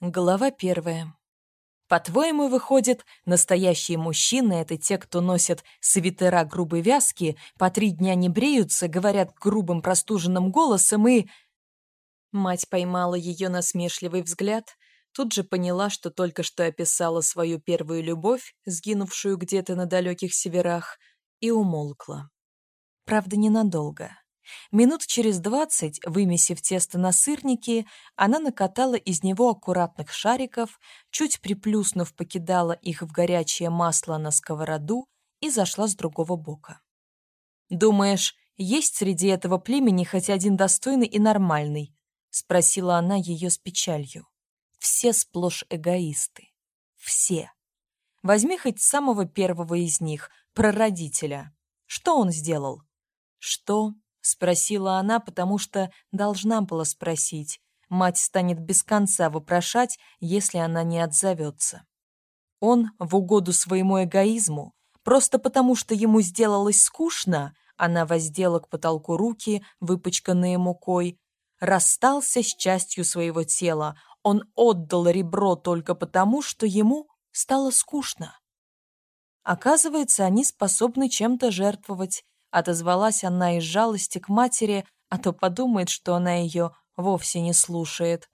Глава первая. По-твоему, выходит, настоящие мужчины — это те, кто носят свитера грубой вязки, по три дня не бреются, говорят грубым простуженным голосом и... Мать поймала ее насмешливый взгляд, тут же поняла, что только что описала свою первую любовь, сгинувшую где-то на далеких северах, и умолкла. Правда, ненадолго. Минут через двадцать, вымесив тесто на сырники, она накатала из него аккуратных шариков, чуть приплюснув, покидала их в горячее масло на сковороду и зашла с другого бока. «Думаешь, есть среди этого племени хоть один достойный и нормальный?» — спросила она ее с печалью. «Все сплошь эгоисты. Все. Возьми хоть самого первого из них, прародителя. Что он сделал?» «Что?» Спросила она, потому что должна была спросить. Мать станет без конца вопрошать, если она не отзовется. Он, в угоду своему эгоизму, просто потому что ему сделалось скучно, она воздела к потолку руки, выпачканные мукой, расстался с частью своего тела. Он отдал ребро только потому, что ему стало скучно. Оказывается, они способны чем-то жертвовать, Отозвалась она из жалости к матери, а то подумает, что она ее вовсе не слушает.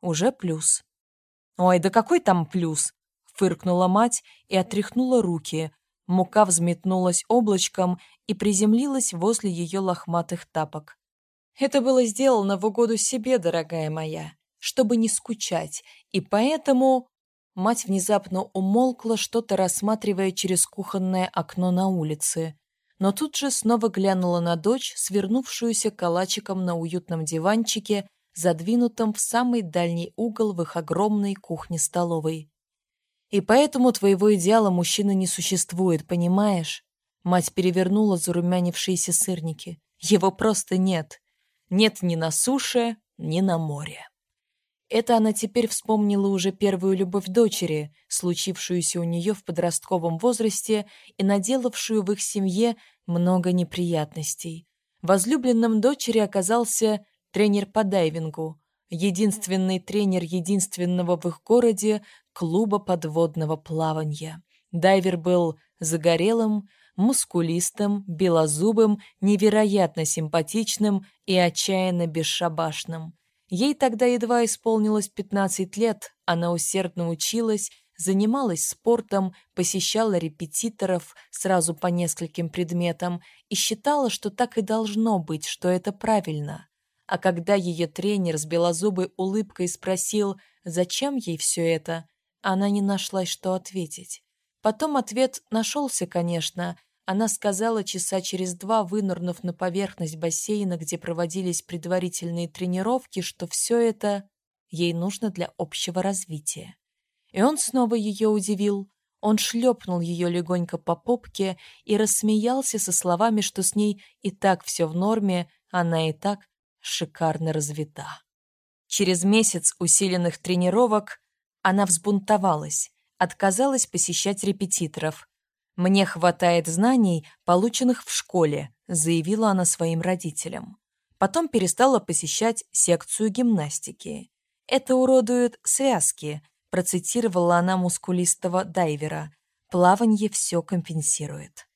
Уже плюс. «Ой, да какой там плюс?» Фыркнула мать и отряхнула руки. Мука взметнулась облачком и приземлилась возле ее лохматых тапок. «Это было сделано в угоду себе, дорогая моя, чтобы не скучать, и поэтому...» Мать внезапно умолкла, что-то рассматривая через кухонное окно на улице но тут же снова глянула на дочь, свернувшуюся калачиком на уютном диванчике, задвинутом в самый дальний угол в их огромной кухне-столовой. «И поэтому твоего идеала мужчины не существует, понимаешь?» Мать перевернула зарумянившиеся сырники. «Его просто нет. Нет ни на суше, ни на море». Это она теперь вспомнила уже первую любовь дочери, случившуюся у нее в подростковом возрасте и наделавшую в их семье много неприятностей. Возлюбленным дочери оказался тренер по дайвингу, единственный тренер единственного в их городе клуба подводного плавания. Дайвер был загорелым, мускулистым, белозубым, невероятно симпатичным и отчаянно бесшабашным. Ей тогда едва исполнилось 15 лет, она усердно училась, занималась спортом, посещала репетиторов сразу по нескольким предметам и считала, что так и должно быть, что это правильно. А когда ее тренер с белозубой улыбкой спросил, зачем ей все это, она не нашла, что ответить. Потом ответ нашелся, конечно, она сказала часа через два, вынырнув на поверхность бассейна, где проводились предварительные тренировки, что все это ей нужно для общего развития. И он снова ее удивил. Он шлепнул ее легонько по попке и рассмеялся со словами, что с ней и так все в норме, она и так шикарно развита. Через месяц усиленных тренировок она взбунтовалась, отказалась посещать репетиторов, «Мне хватает знаний, полученных в школе», заявила она своим родителям. Потом перестала посещать секцию гимнастики. «Это уродует связки», процитировала она мускулистого дайвера. «Плаванье все компенсирует».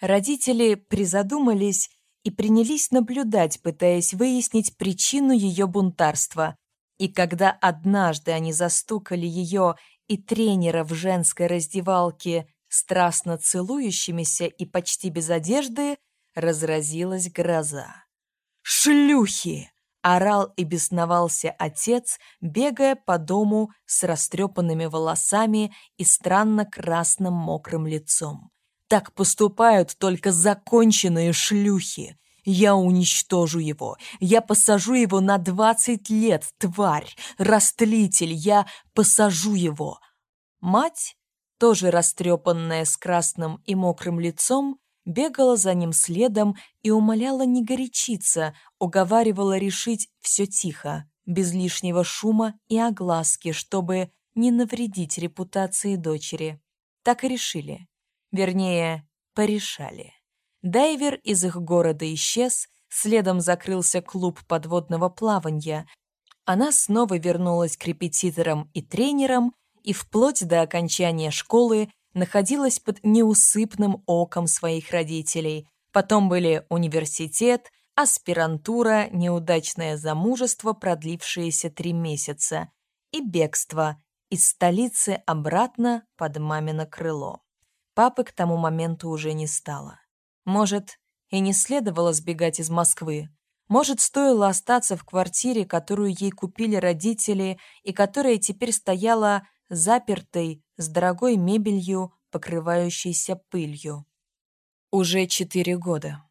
Родители призадумались и принялись наблюдать, пытаясь выяснить причину ее бунтарства. И когда однажды они застукали ее и тренера в женской раздевалке страстно целующимися и почти без одежды, разразилась гроза. «Шлюхи!» — орал и бесновался отец, бегая по дому с растрепанными волосами и странно красным мокрым лицом. «Так поступают только законченные шлюхи!» Я уничтожу его. Я посажу его на двадцать лет, тварь, растлитель. Я посажу его. Мать тоже растрепанная с красным и мокрым лицом, бегала за ним следом и умоляла не горячиться, уговаривала решить все тихо, без лишнего шума и огласки, чтобы не навредить репутации дочери. Так и решили. Вернее, порешали. Дайвер из их города исчез, следом закрылся клуб подводного плавания, Она снова вернулась к репетиторам и тренерам и вплоть до окончания школы находилась под неусыпным оком своих родителей. Потом были университет, аспирантура, неудачное замужество, продлившееся три месяца, и бегство из столицы обратно под мамино крыло. Папы к тому моменту уже не стало. Может, и не следовало сбегать из Москвы. Может, стоило остаться в квартире, которую ей купили родители и которая теперь стояла запертой, с дорогой мебелью, покрывающейся пылью. Уже четыре года.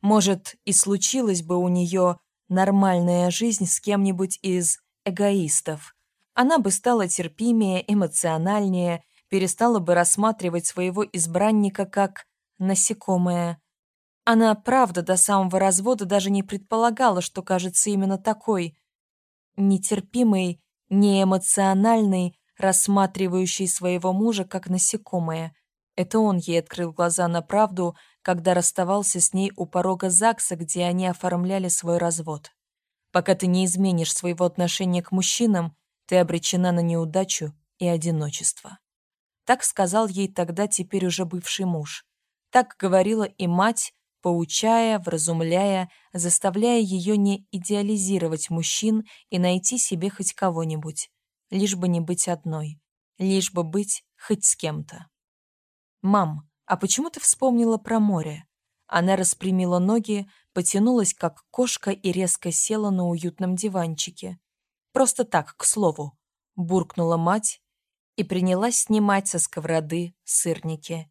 Может, и случилась бы у нее нормальная жизнь с кем-нибудь из эгоистов. Она бы стала терпимее, эмоциональнее, перестала бы рассматривать своего избранника как насекомое. Она, правда, до самого развода даже не предполагала, что кажется именно такой. Нетерпимой, неэмоциональной, рассматривающей своего мужа как насекомое. Это он ей открыл глаза на правду, когда расставался с ней у порога ЗАГСа, где они оформляли свой развод. Пока ты не изменишь своего отношения к мужчинам, ты обречена на неудачу и одиночество. Так сказал ей тогда теперь уже бывший муж. Так говорила и мать, поучая, вразумляя, заставляя ее не идеализировать мужчин и найти себе хоть кого-нибудь, лишь бы не быть одной, лишь бы быть хоть с кем-то. «Мам, а почему ты вспомнила про море?» Она распрямила ноги, потянулась как кошка и резко села на уютном диванчике. Просто так, к слову, буркнула мать и принялась снимать со сковороды сырники.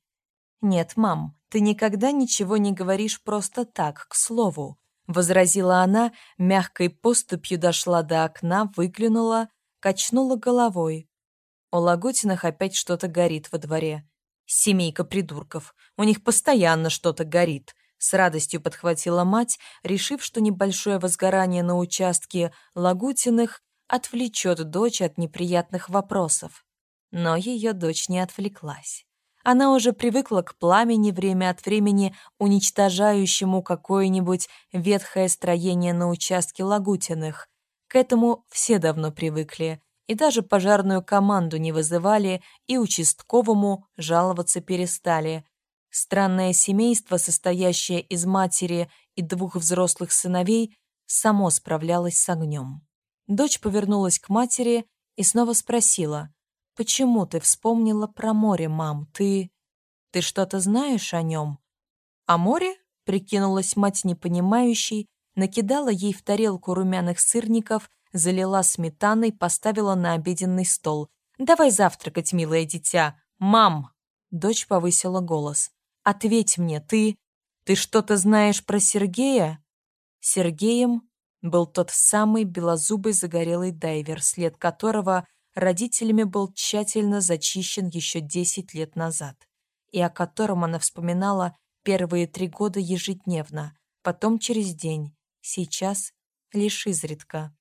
«Нет, мам, ты никогда ничего не говоришь просто так, к слову», возразила она, мягкой поступью дошла до окна, выглянула, качнула головой. У Лагутиных опять что-то горит во дворе. Семейка придурков. У них постоянно что-то горит. С радостью подхватила мать, решив, что небольшое возгорание на участке Лагутиных отвлечет дочь от неприятных вопросов. Но ее дочь не отвлеклась. Она уже привыкла к пламени время от времени, уничтожающему какое-нибудь ветхое строение на участке Лагутиных. К этому все давно привыкли и даже пожарную команду не вызывали и участковому жаловаться перестали. Странное семейство, состоящее из матери и двух взрослых сыновей, само справлялось с огнем. Дочь повернулась к матери и снова спросила, «Почему ты вспомнила про море, мам? Ты... ты что-то знаешь о нем?» «О море?» — прикинулась мать непонимающей, накидала ей в тарелку румяных сырников — залила сметаной, поставила на обеденный стол. «Давай завтракать, милое дитя! Мам!» Дочь повысила голос. «Ответь мне, ты... Ты что-то знаешь про Сергея?» Сергеем был тот самый белозубый загорелый дайвер, след которого родителями был тщательно зачищен еще десять лет назад, и о котором она вспоминала первые три года ежедневно, потом через день, сейчас лишь изредка.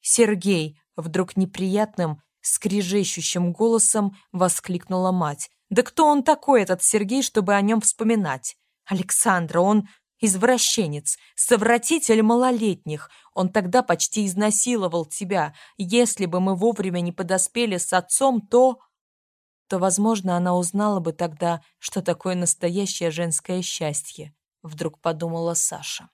«Сергей!» — вдруг неприятным, скрижещущим голосом воскликнула мать. «Да кто он такой, этот Сергей, чтобы о нем вспоминать? Александра, он извращенец, совратитель малолетних. Он тогда почти изнасиловал тебя. Если бы мы вовремя не подоспели с отцом, то...» то, возможно, она узнала бы тогда, что такое настоящее женское счастье, вдруг подумала Саша.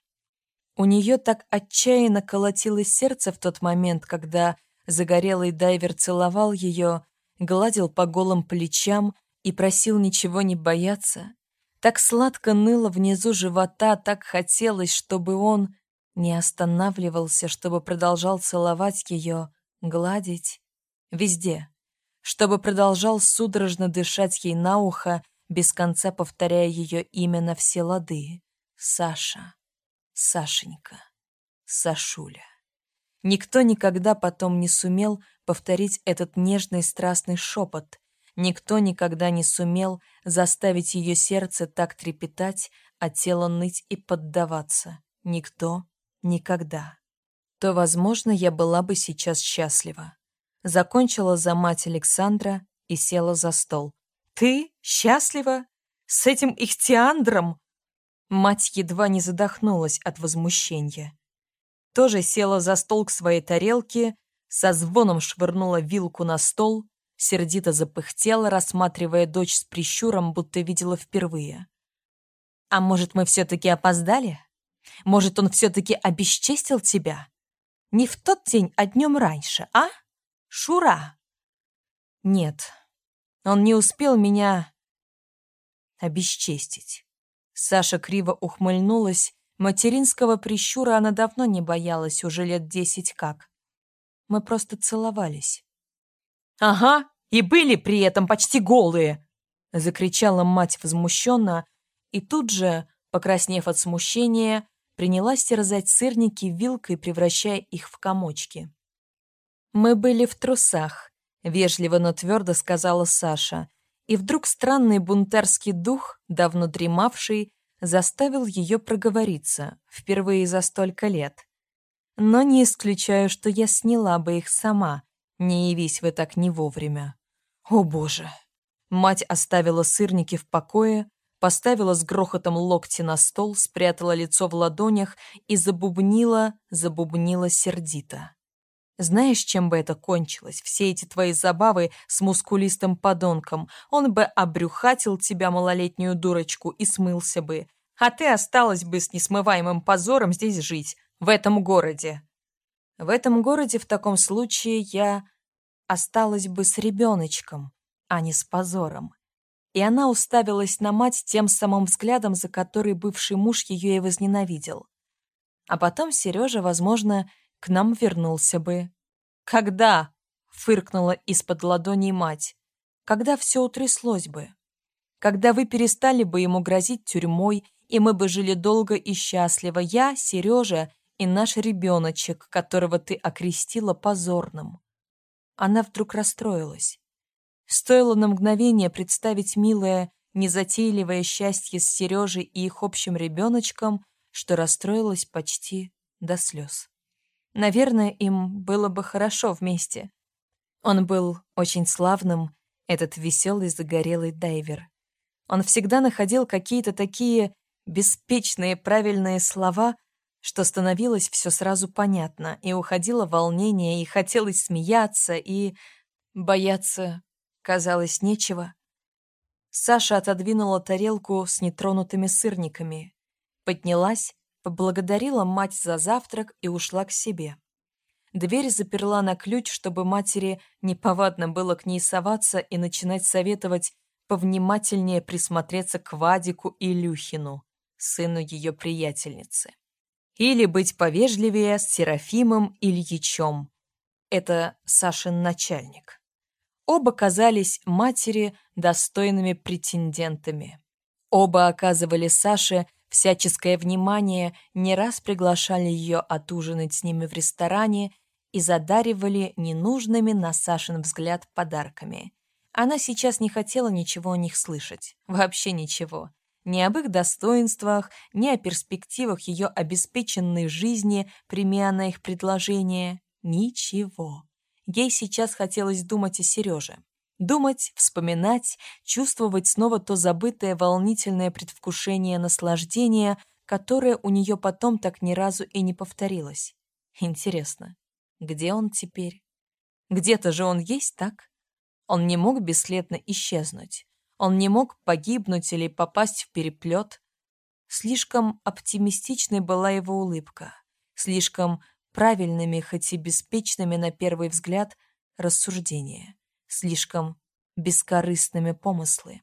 У нее так отчаянно колотилось сердце в тот момент, когда загорелый дайвер целовал ее, гладил по голым плечам и просил ничего не бояться. Так сладко ныло внизу живота, так хотелось, чтобы он не останавливался, чтобы продолжал целовать ее, гладить. Везде. Чтобы продолжал судорожно дышать ей на ухо, без конца повторяя ее имя на все лады. Саша. Сашенька, Сашуля. Никто никогда потом не сумел повторить этот нежный страстный шепот. Никто никогда не сумел заставить ее сердце так трепетать, а тело ныть и поддаваться. Никто никогда. То, возможно, я была бы сейчас счастлива. Закончила за мать Александра и села за стол. «Ты счастлива? С этим ихтиандром?» Мать едва не задохнулась от возмущения. Тоже села за стол к своей тарелке, со звоном швырнула вилку на стол, сердито запыхтела, рассматривая дочь с прищуром, будто видела впервые. «А может, мы все-таки опоздали? Может, он все-таки обесчестил тебя? Не в тот день, а днем раньше, а? Шура!» «Нет, он не успел меня обесчестить». Саша криво ухмыльнулась. Материнского прищура она давно не боялась, уже лет десять как. Мы просто целовались. «Ага, и были при этом почти голые!» Закричала мать возмущенно, и тут же, покраснев от смущения, принялась терзать сырники вилкой, превращая их в комочки. «Мы были в трусах», — вежливо, но твердо сказала Саша, и вдруг странный бунтарский дух, давно дремавший, заставил ее проговориться, впервые за столько лет. Но не исключаю, что я сняла бы их сама, не явись вы так не вовремя. О боже! Мать оставила сырники в покое, поставила с грохотом локти на стол, спрятала лицо в ладонях и забубнила, забубнила сердито. Знаешь, чем бы это кончилось, все эти твои забавы с мускулистым подонком? Он бы обрюхатил тебя, малолетнюю дурочку, и смылся бы. А ты осталась бы с несмываемым позором здесь жить, в этом городе. В этом городе в таком случае я осталась бы с ребеночком, а не с позором. И она уставилась на мать тем самым взглядом, за который бывший муж ее и возненавидел. А потом Сережа, возможно, к нам вернулся бы. «Когда?» — фыркнула из-под ладоней мать. «Когда все утряслось бы? Когда вы перестали бы ему грозить тюрьмой, и мы бы жили долго и счастливо, я, Сережа и наш ребеночек, которого ты окрестила позорным». Она вдруг расстроилась. Стоило на мгновение представить милое, незатейливое счастье с Сережей и их общим ребеночком, что расстроилась почти до слез. Наверное, им было бы хорошо вместе. Он был очень славным, этот веселый загорелый дайвер. Он всегда находил какие-то такие беспечные правильные слова, что становилось все сразу понятно, и уходило волнение, и хотелось смеяться, и бояться казалось нечего. Саша отодвинула тарелку с нетронутыми сырниками, поднялась, поблагодарила мать за завтрак и ушла к себе. Дверь заперла на ключ, чтобы матери неповадно было к ней соваться и начинать советовать повнимательнее присмотреться к Вадику и Люхину, сыну ее приятельницы. Или быть повежливее с Серафимом Ильичом. Это Сашин начальник. Оба казались матери достойными претендентами. Оба оказывали Саше всяческое внимание, не раз приглашали ее отужинать с ними в ресторане и задаривали ненужными на Сашин взгляд подарками. Она сейчас не хотела ничего о них слышать. Вообще ничего. Ни об их достоинствах, ни о перспективах ее обеспеченной жизни, примя на их предложение. Ничего. Ей сейчас хотелось думать о Сереже. Думать, вспоминать, чувствовать снова то забытое волнительное предвкушение наслаждения, которое у нее потом так ни разу и не повторилось. Интересно, где он теперь? Где-то же он есть, так? Он не мог бесследно исчезнуть. Он не мог погибнуть или попасть в переплет. Слишком оптимистичной была его улыбка. Слишком правильными, хоть и беспечными на первый взгляд, рассуждения слишком бескорыстными помыслы.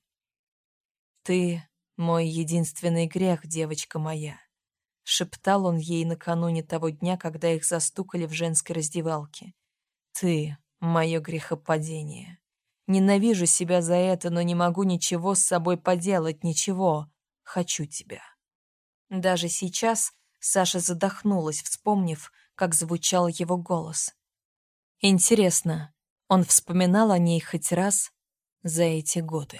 «Ты — мой единственный грех, девочка моя», — шептал он ей накануне того дня, когда их застукали в женской раздевалке. «Ты — мое грехопадение. Ненавижу себя за это, но не могу ничего с собой поделать, ничего. Хочу тебя». Даже сейчас Саша задохнулась, вспомнив, как звучал его голос. Интересно, он вспоминал о ней хоть раз за эти годы.